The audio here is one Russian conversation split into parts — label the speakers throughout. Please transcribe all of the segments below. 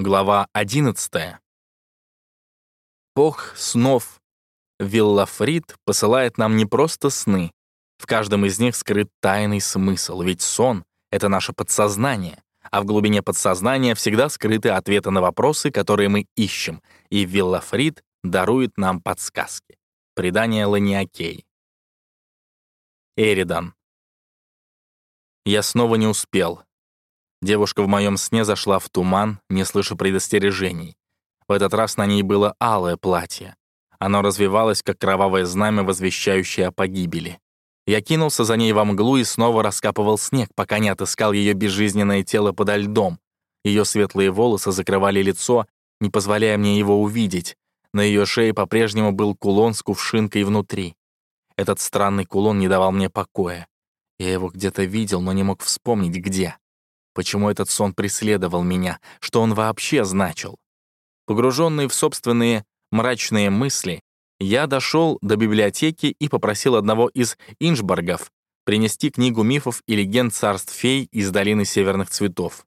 Speaker 1: Глава 11. Бог снов Виллафрид посылает нам не просто сны. В каждом из них скрыт тайный смысл, ведь сон — это наше подсознание, а в глубине подсознания всегда скрыты ответы на вопросы, которые мы ищем, и Виллафрид дарует нам подсказки. Предание Ланиакей. Эридан. Я снова не успел. Девушка в моем сне зашла в туман, не слыша предостережений. В этот раз на ней было алое платье. Оно развивалось, как кровавое знамя, возвещающее о погибели. Я кинулся за ней во мглу и снова раскапывал снег, пока не отыскал ее безжизненное тело подо льдом. Ее светлые волосы закрывали лицо, не позволяя мне его увидеть. На ее шее по-прежнему был кулон с кувшинкой внутри. Этот странный кулон не давал мне покоя. Я его где-то видел, но не мог вспомнить, где. Почему этот сон преследовал меня? Что он вообще значил? Погруженный в собственные мрачные мысли, я дошел до библиотеки и попросил одного из инжборгов принести книгу мифов и легенд царств фей из долины северных цветов.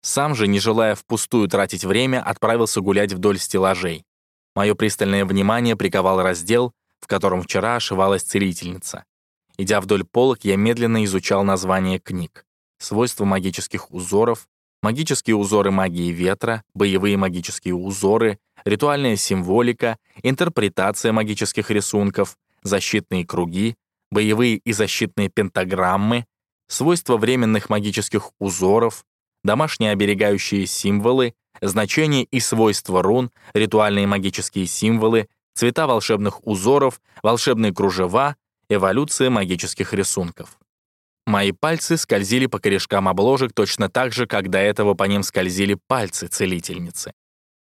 Speaker 1: Сам же, не желая впустую тратить время, отправился гулять вдоль стеллажей. Мое пристальное внимание приковал раздел, в котором вчера ошивалась целительница. Идя вдоль полок, я медленно изучал названия книг свойства магических узоров, магические узоры магии ветра, боевые магические узоры, ритуальная символика, интерпретация магических рисунков, защитные круги, боевые и защитные пентаграммы, свойства временных магических узоров, домашние оберегающие символы, значения и свойства рун, ритуальные магические символы, цвета волшебных узоров, волшебные кружева, эволюция магических рисунков. Мои пальцы скользили по корешкам обложек точно так же, как до этого по ним скользили пальцы целительницы.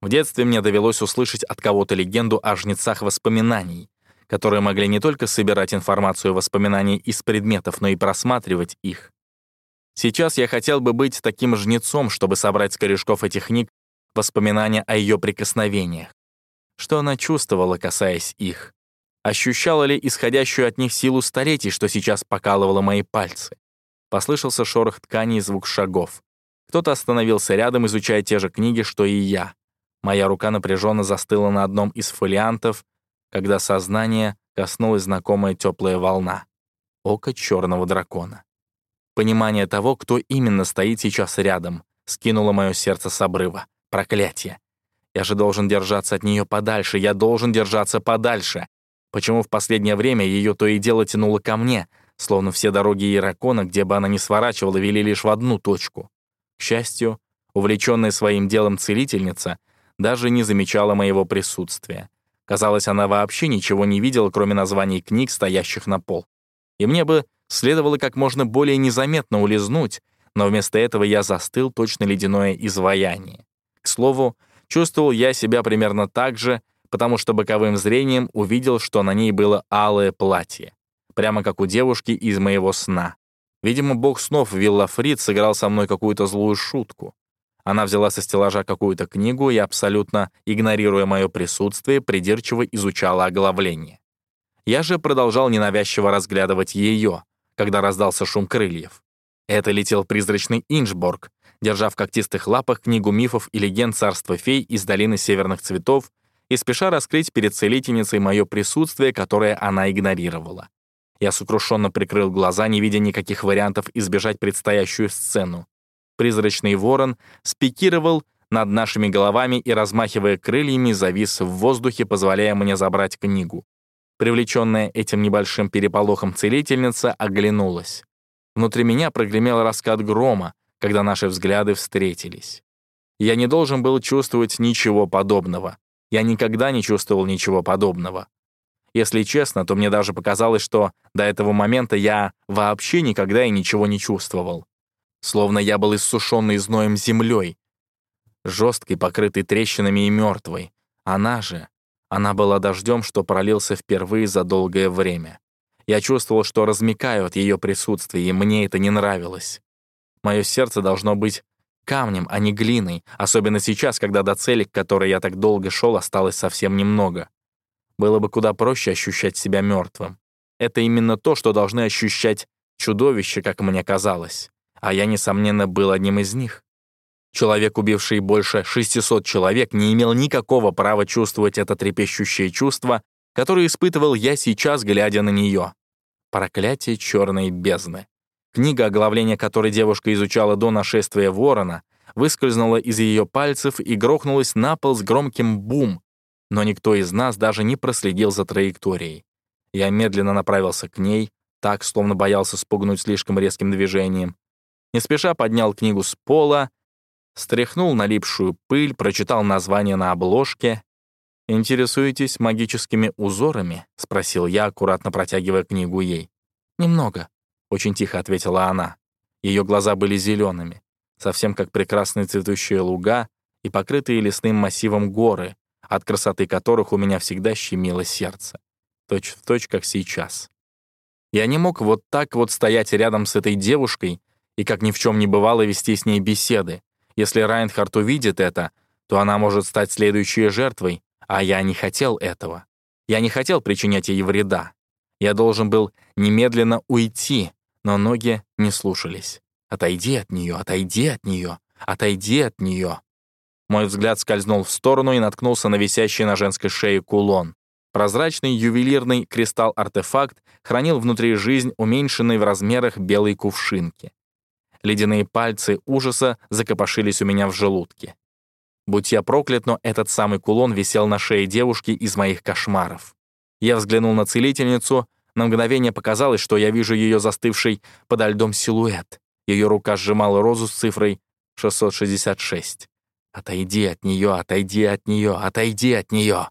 Speaker 1: В детстве мне довелось услышать от кого-то легенду о жнецах воспоминаний, которые могли не только собирать информацию воспоминаний из предметов, но и просматривать их. Сейчас я хотел бы быть таким жнецом, чтобы собрать с корешков этих книг воспоминания о ее прикосновениях. Что она чувствовала, касаясь их? Ощущала ли исходящую от них силу столетий, что сейчас покалывало мои пальцы? Послышался шорох ткани и звук шагов. Кто-то остановился рядом, изучая те же книги, что и я. Моя рука напряженно застыла на одном из фолиантов, когда сознание коснулась знакомая теплая волна. Око черного дракона. Понимание того, кто именно стоит сейчас рядом, скинуло мое сердце с обрыва. Проклятие. Я же должен держаться от нее подальше, я должен держаться подальше. Почему в последнее время ее то и дело тянуло ко мне, словно все дороги Иракона, где бы она ни сворачивала, вели лишь в одну точку. К счастью, увлеченная своим делом целительница даже не замечала моего присутствия. Казалось, она вообще ничего не видела, кроме названий книг, стоящих на пол. И мне бы следовало как можно более незаметно улизнуть, но вместо этого я застыл точно ледяное изваяние. К слову, чувствовал я себя примерно так же, потому что боковым зрением увидел, что на ней было алое платье, прямо как у девушки из моего сна. Видимо, бог снов Виллафрид сыграл со мной какую-то злую шутку. Она взяла со стеллажа какую-то книгу и, абсолютно игнорируя мое присутствие, придирчиво изучала оглавление. Я же продолжал ненавязчиво разглядывать ее, когда раздался шум крыльев. Это летел призрачный Инжборг, держа в когтистых лапах книгу мифов и легенд царства фей из долины северных цветов и спеша раскрыть перед целительницей мое присутствие, которое она игнорировала. Я сокрушенно прикрыл глаза, не видя никаких вариантов избежать предстоящую сцену. Призрачный ворон спикировал над нашими головами и, размахивая крыльями, завис в воздухе, позволяя мне забрать книгу. Привлеченная этим небольшим переполохом целительница оглянулась. Внутри меня прогремел раскат грома, когда наши взгляды встретились. Я не должен был чувствовать ничего подобного. Я никогда не чувствовал ничего подобного. Если честно, то мне даже показалось, что до этого момента я вообще никогда и ничего не чувствовал. Словно я был иссушенный зноем землей, жесткой, покрытой трещинами и мертвой. Она же, она была дождем, что пролился впервые за долгое время. Я чувствовал, что размекаю от ее присутствия, и мне это не нравилось. Мое сердце должно быть камнем, а не глиной, особенно сейчас, когда до цели, к которой я так долго шел, осталось совсем немного. Было бы куда проще ощущать себя мертвым. Это именно то, что должны ощущать чудовища, как мне казалось. А я, несомненно, был одним из них. Человек, убивший больше 600 человек, не имел никакого права чувствовать это трепещущее чувство, которое испытывал я сейчас, глядя на нее. Проклятие черной бездны. Книга, оглавление которой девушка изучала до нашествия ворона, выскользнула из ее пальцев и грохнулась на пол с громким бум, но никто из нас даже не проследил за траекторией. Я медленно направился к ней, так, словно боялся спугнуть слишком резким движением. Не спеша поднял книгу с пола, стряхнул налипшую пыль, прочитал название на обложке. «Интересуетесь магическими узорами?» — спросил я, аккуратно протягивая книгу ей. «Немного», — очень тихо ответила она. Ее глаза были зелеными, совсем как прекрасные цветущие луга и покрытые лесным массивом горы, от красоты которых у меня всегда щемило сердце. Точь в точь, как сейчас. Я не мог вот так вот стоять рядом с этой девушкой и, как ни в чем не бывало, вести с ней беседы. Если Райнхард увидит это, то она может стать следующей жертвой, а я не хотел этого. Я не хотел причинять ей вреда. Я должен был немедленно уйти, но ноги не слушались. «Отойди от нее, отойди от нее, отойди от нее». Мой взгляд скользнул в сторону и наткнулся на висящий на женской шее кулон. Прозрачный ювелирный кристалл-артефакт хранил внутри жизнь, уменьшенной в размерах белой кувшинки. Ледяные пальцы ужаса закопошились у меня в желудке. Будь я проклят, но этот самый кулон висел на шее девушки из моих кошмаров. Я взглянул на целительницу, на мгновение показалось, что я вижу ее застывший подо льдом силуэт. Ее рука сжимала розу с цифрой 666. «Отойди от нее, отойди от нее, отойди от нее!»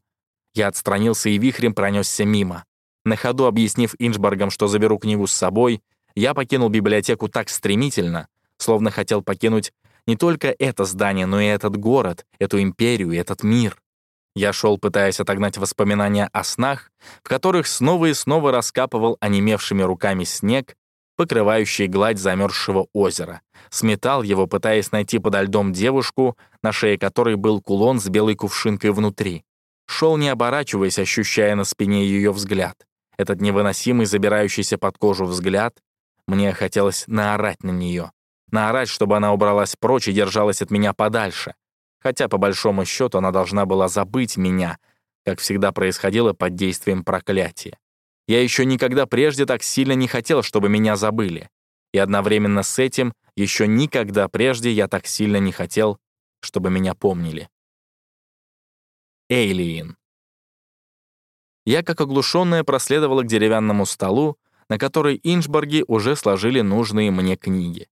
Speaker 1: Я отстранился и вихрем пронесся мимо. На ходу объяснив Иншборгам, что заберу книгу с собой, я покинул библиотеку так стремительно, словно хотел покинуть не только это здание, но и этот город, эту империю, этот мир. Я шел, пытаясь отогнать воспоминания о снах, в которых снова и снова раскапывал онемевшими руками снег, покрывающий гладь замерзшего озера, сметал его, пытаясь найти подо льдом девушку, на шее которой был кулон с белой кувшинкой внутри. Шел, не оборачиваясь, ощущая на спине ее взгляд. Этот невыносимый, забирающийся под кожу взгляд, мне хотелось наорать на нее. Наорать, чтобы она убралась прочь и держалась от меня подальше. Хотя, по большому счету, она должна была забыть меня, как всегда происходило под действием проклятия. Я еще никогда прежде так сильно не хотел, чтобы меня забыли. И одновременно с этим еще никогда прежде я так сильно не хотел, чтобы меня помнили. Эйлиин. Я, как оглушенная, проследовала к деревянному столу, на которой Иншборги уже сложили нужные мне книги.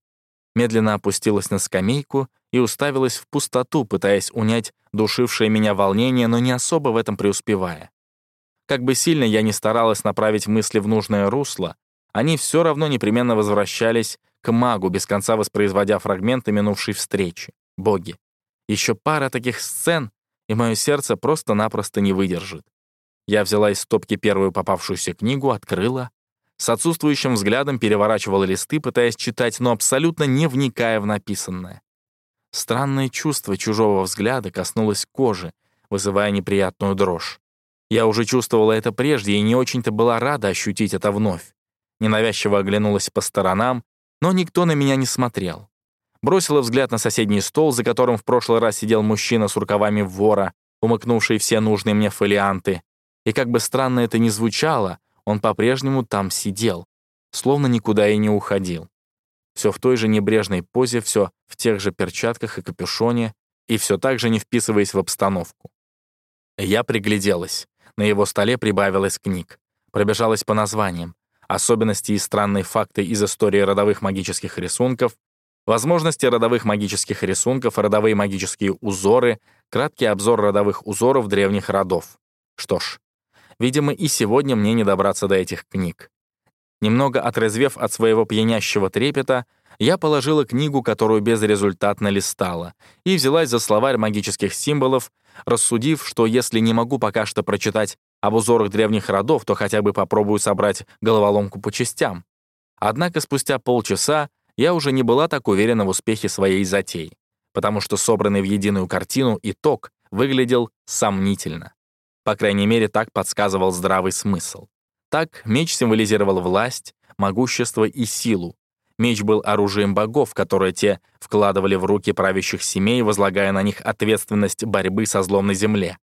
Speaker 1: Медленно опустилась на скамейку и уставилась в пустоту, пытаясь унять душившее меня волнение, но не особо в этом преуспевая. Как бы сильно я ни старалась направить мысли в нужное русло, они все равно непременно возвращались к магу, без конца воспроизводя фрагменты минувшей встречи. Боги. Еще пара таких сцен, и мое сердце просто-напросто не выдержит. Я взяла из стопки первую попавшуюся книгу, открыла, с отсутствующим взглядом переворачивала листы, пытаясь читать, но абсолютно не вникая в написанное. Странное чувство чужого взгляда коснулось кожи, вызывая неприятную дрожь. Я уже чувствовала это прежде и не очень-то была рада ощутить это вновь. Ненавязчиво оглянулась по сторонам, но никто на меня не смотрел. Бросила взгляд на соседний стол, за которым в прошлый раз сидел мужчина с рукавами вора, умыкнувший все нужные мне фолианты. И как бы странно это ни звучало, он по-прежнему там сидел, словно никуда и не уходил. Все в той же небрежной позе, все в тех же перчатках и капюшоне, и все так же не вписываясь в обстановку. Я пригляделась. На его столе прибавилось книг. Пробежалась по названиям. Особенности и странные факты из истории родовых магических рисунков, возможности родовых магических рисунков, родовые магические узоры, краткий обзор родовых узоров древних родов. Что ж, Видимо, и сегодня мне не добраться до этих книг. Немного отрезвев от своего пьянящего трепета, я положила книгу, которую безрезультатно листала, и взялась за словарь магических символов, рассудив, что если не могу пока что прочитать об узорах древних родов, то хотя бы попробую собрать головоломку по частям. Однако спустя полчаса я уже не была так уверена в успехе своей затеи, потому что собранный в единую картину итог выглядел сомнительно. По крайней мере, так подсказывал здравый смысл. Так меч символизировал власть, могущество и силу. Меч был оружием богов, которое те вкладывали в руки правящих семей, возлагая на них ответственность борьбы со злом на земле.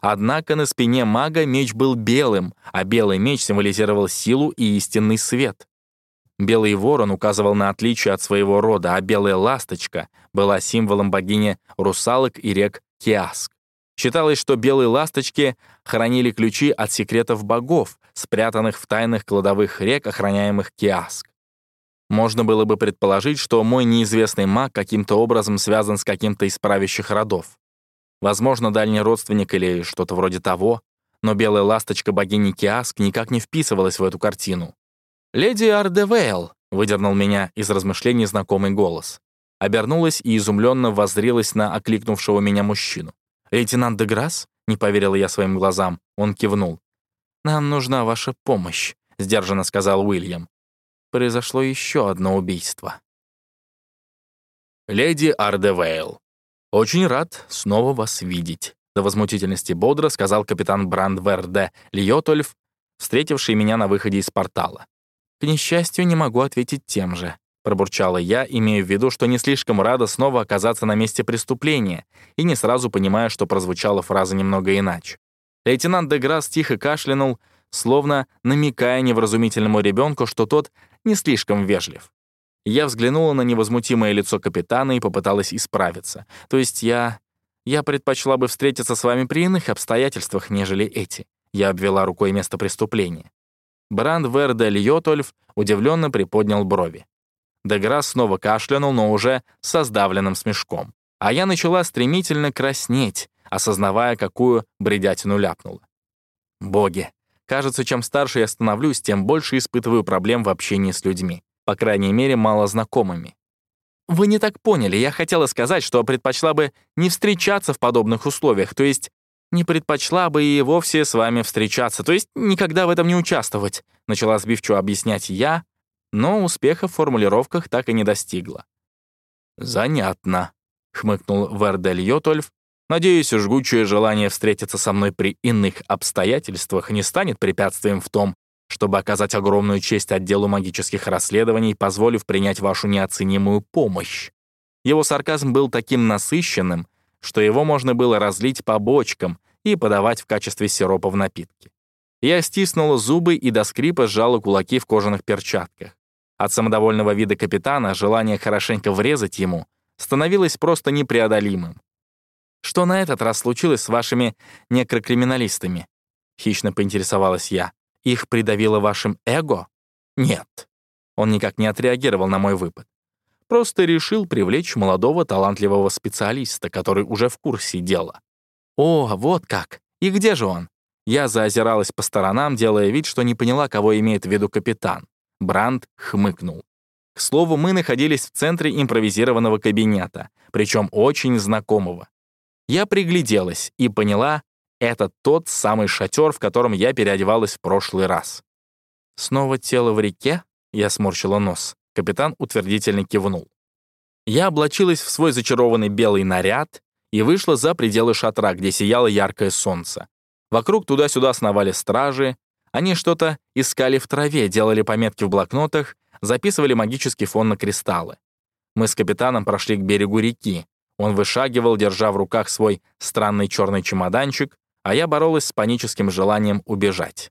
Speaker 1: Однако на спине мага меч был белым, а белый меч символизировал силу и истинный свет. Белый ворон указывал на отличие от своего рода, а белая ласточка была символом богини русалок и рек Киаск. Считалось, что белые ласточки хранили ключи от секретов богов, спрятанных в тайных кладовых рек, охраняемых Киаск. Можно было бы предположить, что мой неизвестный маг каким-то образом связан с каким-то из правящих родов. Возможно, дальний родственник или что-то вроде того, но белая ласточка богини Киаск никак не вписывалась в эту картину. «Леди Ардевейл», — выдернул меня из размышлений знакомый голос. Обернулась и изумленно воззрилась на окликнувшего меня мужчину. «Лейтенант Деграсс?» — не поверила я своим глазам. Он кивнул. «Нам нужна ваша помощь», — сдержанно сказал Уильям. «Произошло еще одно убийство». «Леди Ардевейл, очень рад снова вас видеть», — до возмутительности бодро сказал капитан Брандверде Льотольф, встретивший меня на выходе из портала. «К несчастью, не могу ответить тем же», — пробурчала я, имея в виду, что не слишком рада снова оказаться на месте преступления, и не сразу понимая, что прозвучала фраза немного иначе. Лейтенант Деграсс тихо кашлянул, словно намекая невразумительному ребенку, что тот не слишком вежлив. Я взглянула на невозмутимое лицо капитана и попыталась исправиться. То есть я... Я предпочла бы встретиться с вами при иных обстоятельствах, нежели эти. Я обвела рукой место преступления. Бранд Верде Льотольф удивленно приподнял брови. Деграсс снова кашлянул, но уже со сдавленным смешком. А я начала стремительно краснеть, осознавая, какую бредятину ляпнула. Боги, кажется, чем старше я становлюсь, тем больше испытываю проблем в общении с людьми, по крайней мере, мало знакомыми. Вы не так поняли, я хотела сказать, что предпочла бы не встречаться в подобных условиях, то есть не предпочла бы и вовсе с вами встречаться, то есть никогда в этом не участвовать», начала сбивчиво объяснять я, но успеха в формулировках так и не достигла. «Занятно», — хмыкнул Вердель Йотольф. «Надеюсь, жгучее желание встретиться со мной при иных обстоятельствах не станет препятствием в том, чтобы оказать огромную честь отделу магических расследований, позволив принять вашу неоценимую помощь». Его сарказм был таким насыщенным, что его можно было разлить по бочкам и подавать в качестве сиропа в напитке. Я стиснула зубы и до скрипа сжала кулаки в кожаных перчатках. От самодовольного вида капитана желание хорошенько врезать ему становилось просто непреодолимым. «Что на этот раз случилось с вашими некрокриминалистами?» — хищно поинтересовалась я. «Их придавило вашим эго?» «Нет». Он никак не отреагировал на мой выпад. Просто решил привлечь молодого талантливого специалиста, который уже в курсе дела. «О, вот как! И где же он?» Я заозиралась по сторонам, делая вид, что не поняла, кого имеет в виду капитан. Бранд хмыкнул. К слову, мы находились в центре импровизированного кабинета, причем очень знакомого. Я пригляделась и поняла, это тот самый шатер, в котором я переодевалась в прошлый раз. «Снова тело в реке?» — я сморщила нос. Капитан утвердительно кивнул. Я облачилась в свой зачарованный белый наряд и вышла за пределы шатра, где сияло яркое солнце. Вокруг туда-сюда сновали стражи, они что-то искали в траве, делали пометки в блокнотах, записывали магический фон на кристаллы. Мы с капитаном прошли к берегу реки. Он вышагивал, держа в руках свой странный черный чемоданчик, а я боролась с паническим желанием убежать.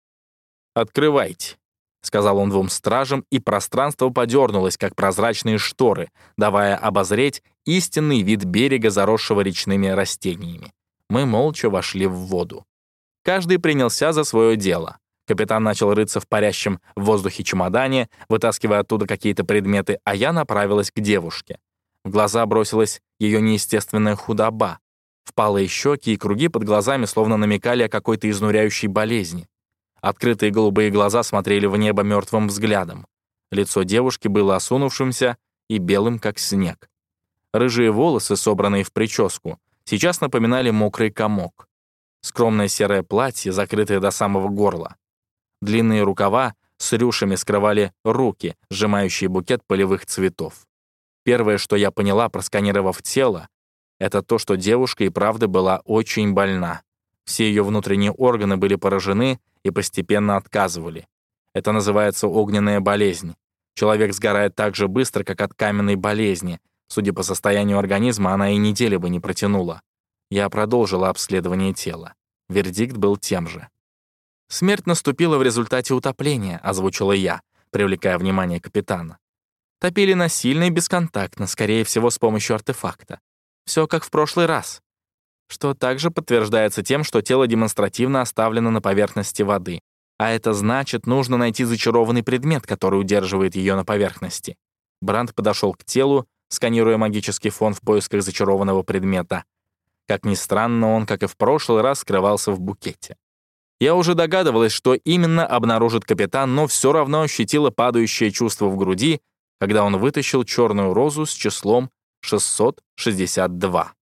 Speaker 1: «Открывайте», — сказал он двум стражам, и пространство подернулось, как прозрачные шторы, давая обозреть истинный вид берега, заросшего речными растениями. Мы молча вошли в воду. Каждый принялся за свое дело. Капитан начал рыться в парящем в воздухе чемодане, вытаскивая оттуда какие-то предметы, а я направилась к девушке. В глаза бросилась ее неестественная худоба. Впалые щеки и круги под глазами словно намекали о какой-то изнуряющей болезни. Открытые голубые глаза смотрели в небо мертвым взглядом. Лицо девушки было осунувшимся и белым, как снег. Рыжие волосы, собранные в прическу, сейчас напоминали мокрый комок. Скромное серое платье, закрытое до самого горла. Длинные рукава с рюшами скрывали руки, сжимающие букет полевых цветов. Первое, что я поняла, просканировав тело, это то, что девушка и правда была очень больна. Все ее внутренние органы были поражены и постепенно отказывали. Это называется огненная болезнь. Человек сгорает так же быстро, как от каменной болезни. Судя по состоянию организма, она и недели бы не протянула. Я продолжила обследование тела. Вердикт был тем же. «Смерть наступила в результате утопления», — озвучила я, привлекая внимание капитана. Топили насильно и бесконтактно, скорее всего, с помощью артефакта. Все как в прошлый раз. Что также подтверждается тем, что тело демонстративно оставлено на поверхности воды. А это значит, нужно найти зачарованный предмет, который удерживает ее на поверхности. Бранд подошел к телу, сканируя магический фон в поисках зачарованного предмета. Как ни странно, он, как и в прошлый раз, скрывался в букете. Я уже догадывалась, что именно обнаружит капитан, но все равно ощутила падающее чувство в груди, когда он вытащил черную розу с числом 662.